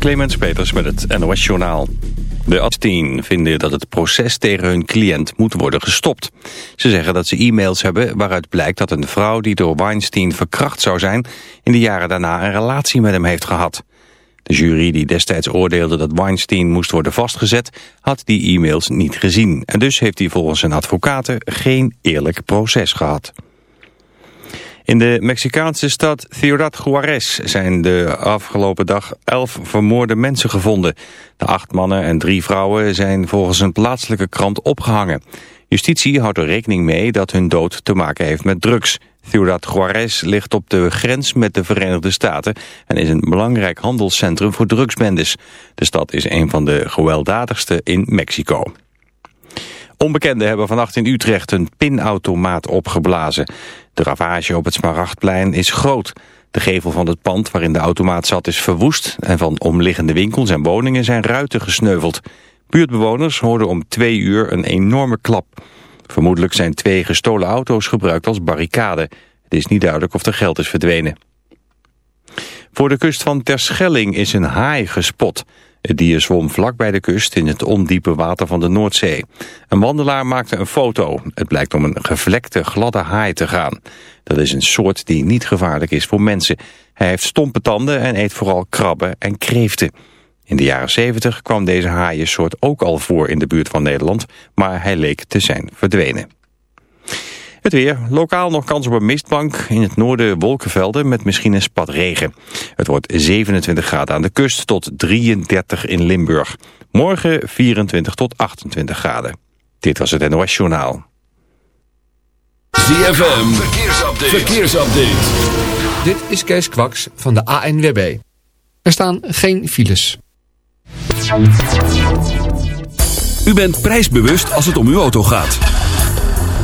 Clemens Peters met het NOS Journaal. De Adstien vinden dat het proces tegen hun cliënt moet worden gestopt. Ze zeggen dat ze e-mails hebben waaruit blijkt dat een vrouw die door Weinstein verkracht zou zijn... in de jaren daarna een relatie met hem heeft gehad. De jury die destijds oordeelde dat Weinstein moest worden vastgezet... had die e-mails niet gezien. En dus heeft hij volgens zijn advocaten geen eerlijk proces gehad. In de Mexicaanse stad Ciudad Juarez zijn de afgelopen dag elf vermoorde mensen gevonden. De acht mannen en drie vrouwen zijn volgens een plaatselijke krant opgehangen. Justitie houdt er rekening mee dat hun dood te maken heeft met drugs. Ciudad Juarez ligt op de grens met de Verenigde Staten en is een belangrijk handelscentrum voor drugsbendes. De stad is een van de gewelddadigste in Mexico. Onbekenden hebben vannacht in Utrecht een pinautomaat opgeblazen. De ravage op het Smaragdplein is groot. De gevel van het pand waarin de automaat zat is verwoest... en van omliggende winkels en woningen zijn ruiten gesneuveld. Buurtbewoners hoorden om twee uur een enorme klap. Vermoedelijk zijn twee gestolen auto's gebruikt als barricade. Het is niet duidelijk of er geld is verdwenen. Voor de kust van Terschelling is een haai gespot... Het dier zwom vlak bij de kust in het ondiepe water van de Noordzee. Een wandelaar maakte een foto. Het blijkt om een gevlekte gladde haai te gaan. Dat is een soort die niet gevaarlijk is voor mensen. Hij heeft stompe tanden en eet vooral krabben en kreeften. In de jaren 70 kwam deze haaiensoort ook al voor in de buurt van Nederland, maar hij leek te zijn verdwenen. Het weer. Lokaal nog kans op een mistbank. In het noorden wolkenvelden met misschien een spat regen. Het wordt 27 graden aan de kust tot 33 in Limburg. Morgen 24 tot 28 graden. Dit was het NOS Journaal. ZFM. Verkeersupdate. Verkeersupdate. Dit is Kees Kwaks van de ANWB. Er staan geen files. U bent prijsbewust als het om uw auto gaat.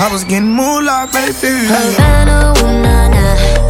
I was getting more baby. Havana, ooh, nah, nah.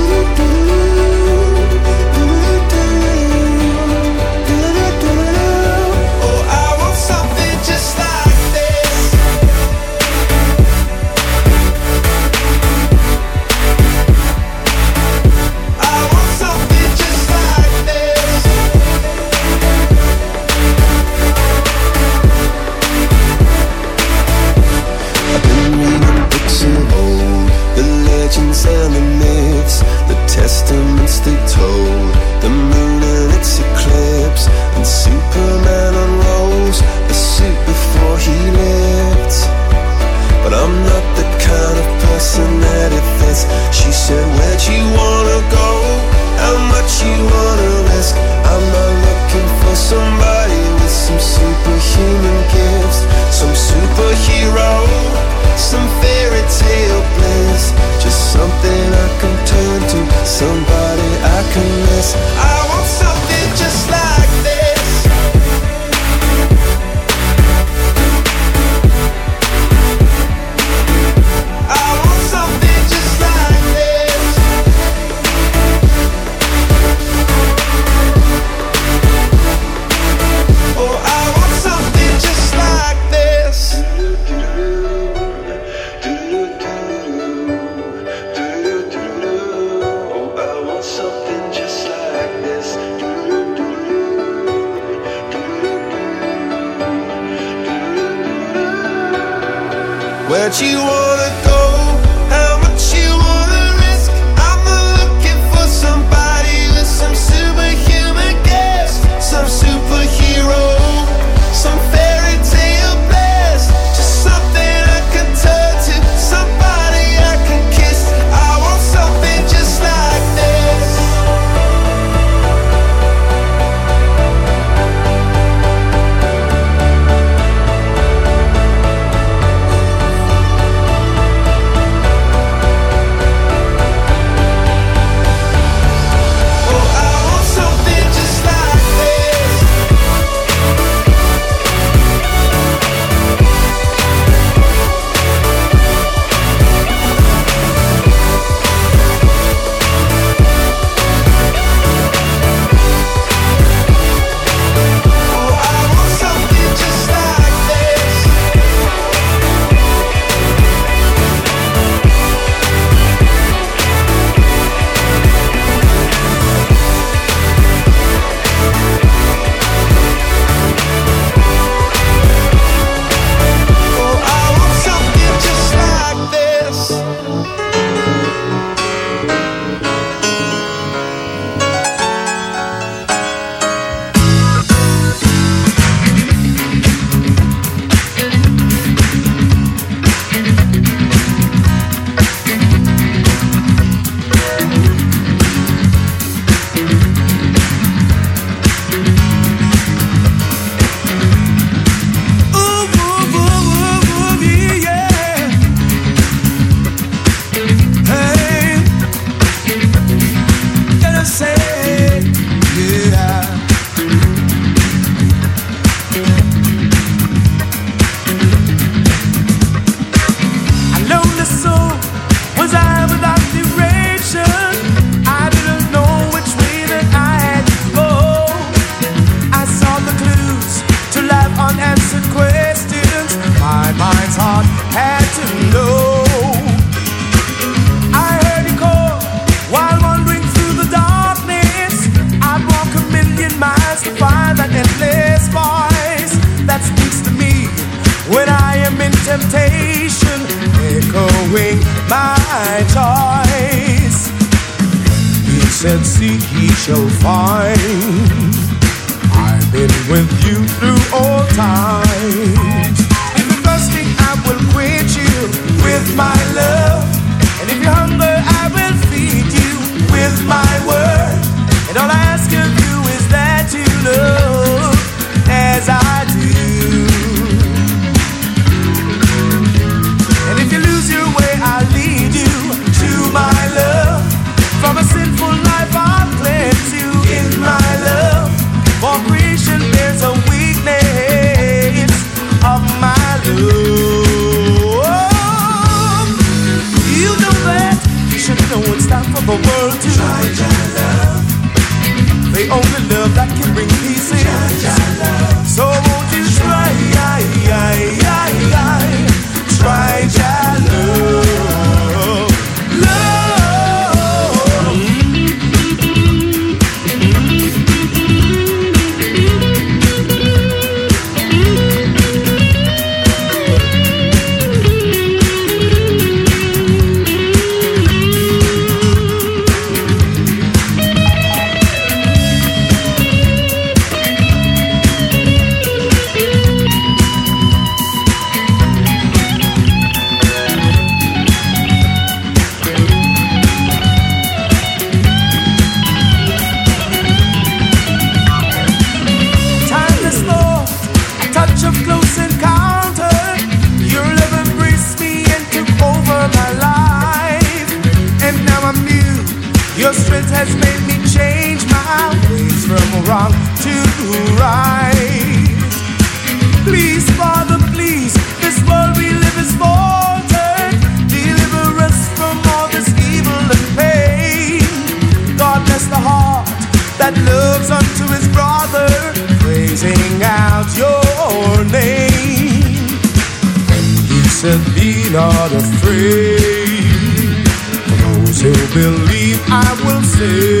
say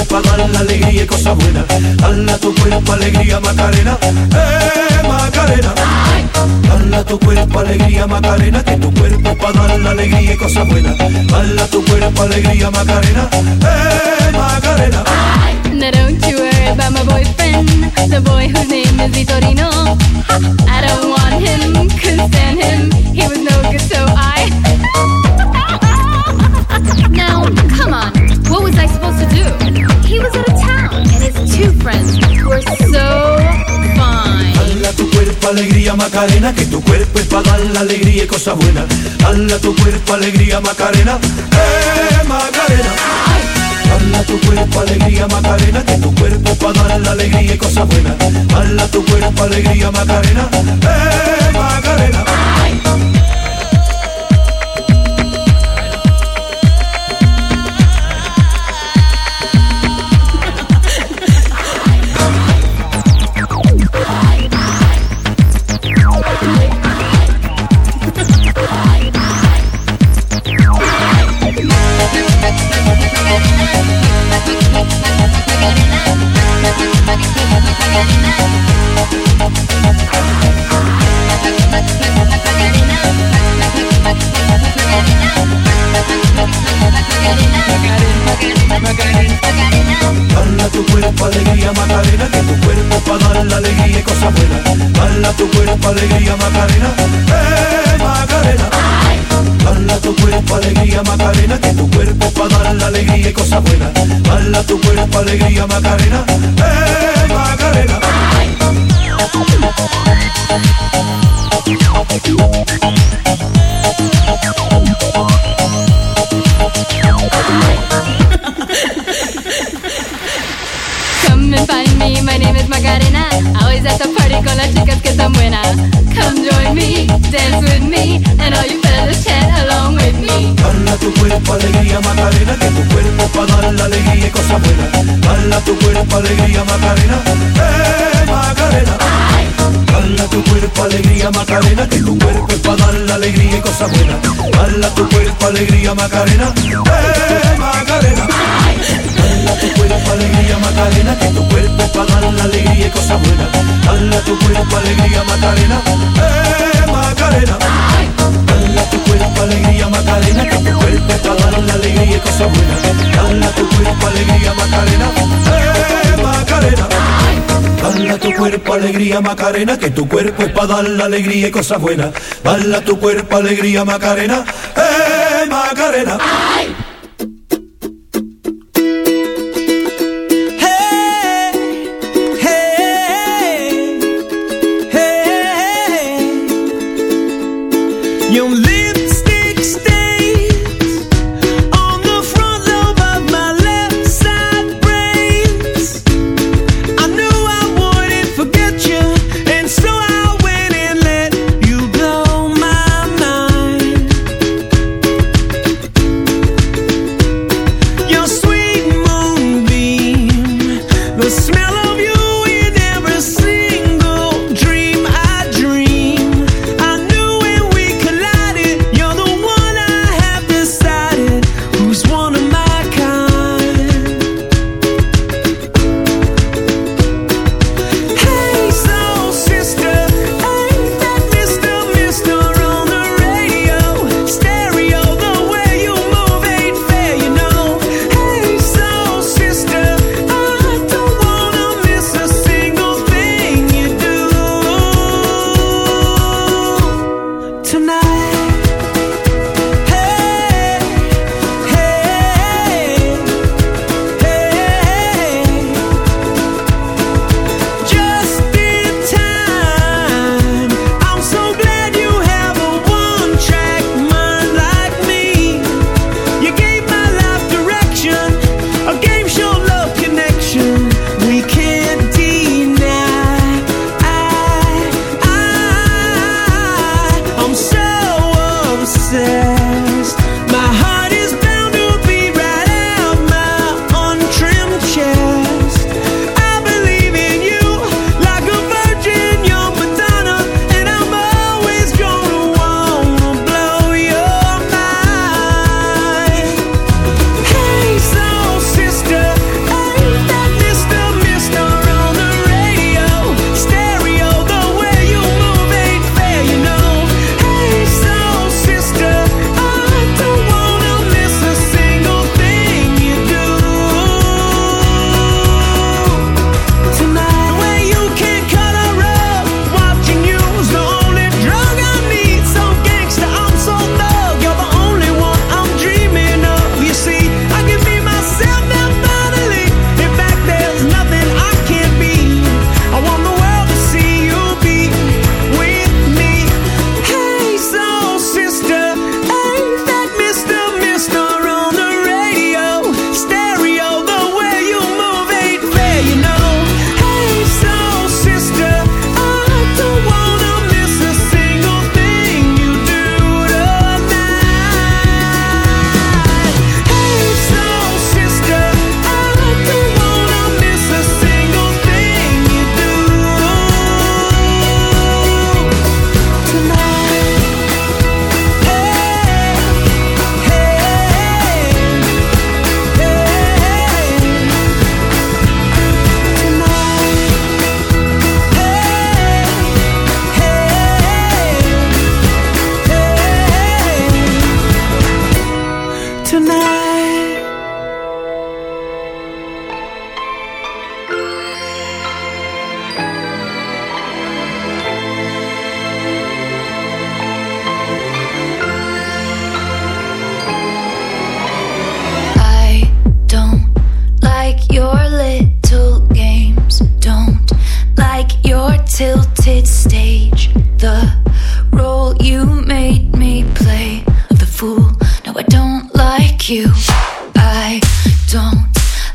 Es para dar la alegría y cosas buenas. Dala tu cuerpo alegría Macarena, eh Macarena. Dala tu cuerpo alegría Macarena, que tu cuerpo para dar la alegría y cosas buenas. Dala tu cuerpo alegría Macarena, eh Macarena. Now don't you worry about my boyfriend, the boy whose name is Vitorino. I don't want him, couldn't stand him. He was no alegría Macarena, que tu cuerpo es para dar la alegría y cosas buenas. Dala tu cuerpo alegría Macarena, eh Macarena. Dala tu cuerpo alegría Macarena, que tu cuerpo es para dar la alegría y cosas buenas. Dala tu cuerpo alegría Macarena, eh Macarena. Cuerpo alegría Macarena, eh Macarena. Bala tu cuerpo alegría Macarena, que tu cuerpo para dar la alegría y cosas buenas. Bala tu cuerpo alegría Macarena, eh Macarena. Come and find me, my name is Macarena. Always at the party con las chicas que están buenas. Come join me, dance with me, and all you fellas chat along with me. Bala tu cuerpo alegría Macarena, que tu cuerpo para dar alegría y cosas buenas. Bala tu cuerpo alegría Macarena, eh Macarena. Bala tu cuerpo alegría Macarena, que tu cuerpo es para dar alegría y cosas buenas. Bala tu cuerpo alegría Macarena, eh Macarena. Alegría Macarena, que tu cuerpo es para dar la alegría y cosas buenas. Bala tu cuerpo alegría Macarena, eh Macarena. Bala tu cuerpo alegría Macarena, que tu cuerpo es para dar la alegría y cosas buenas. Bala tu cuerpo alegría Macarena, eh Macarena. Bala tu cuerpo alegría Macarena, que tu cuerpo es para dar la alegría y cosas buenas. Bala tu cuerpo alegría Macarena, eh Macarena. Your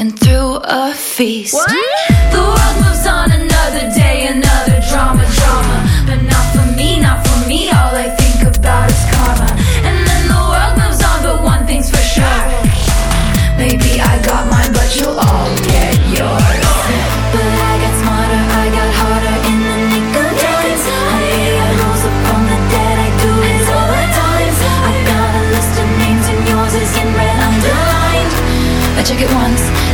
and threw a feast. The world moves on another day, another drama, drama. But not for me, not for me. All I think about is karma. And then the world moves on, but one thing's for sure. Maybe I got mine, but you'll all get yours. But I got smarter, I got harder in the nick of I rose up from the dead, I do it all the time. I got a list of names and yours is in red underlined. I check it once,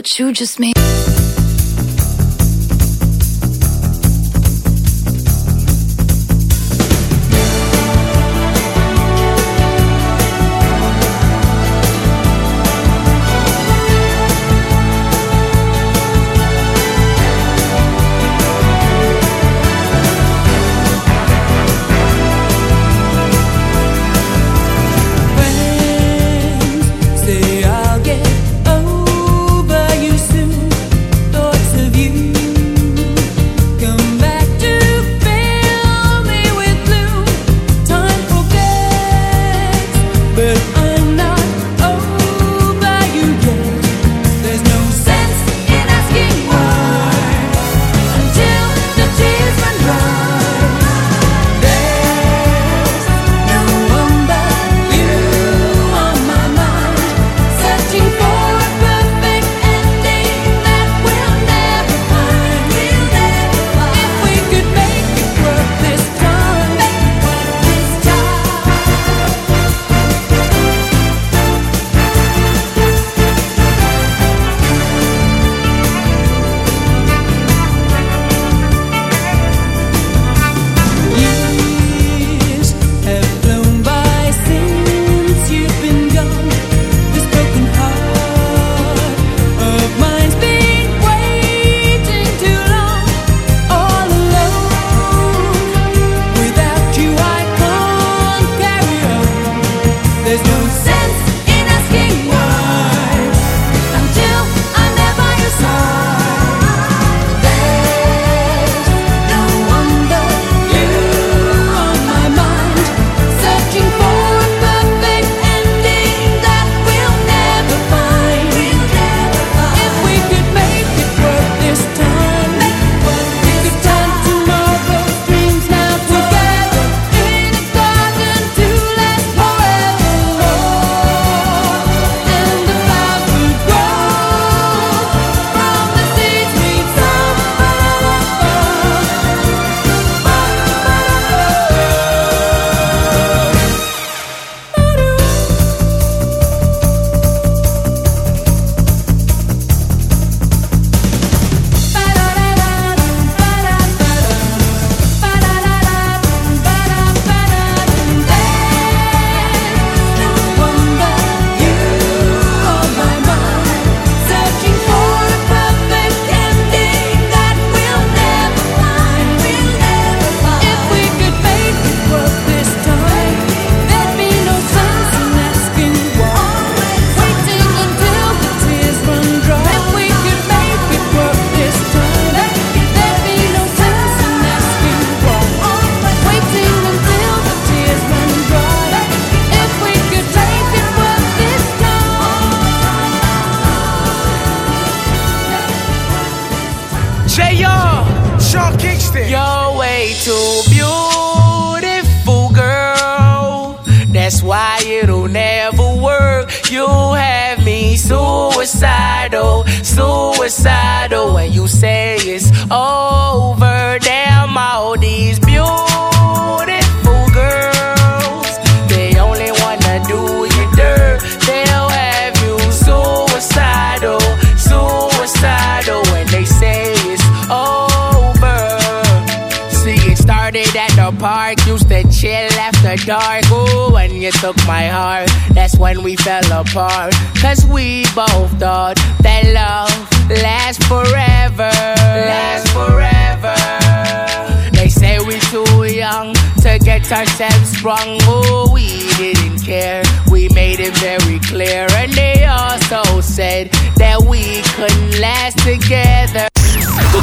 What you just made. Took my heart, that's when we fell apart. Cause we both thought that love lasts forever. Lasts forever. They say we're too young to get ourselves sprung. Oh, we didn't care. We made it very clear. And they also said that we couldn't last together.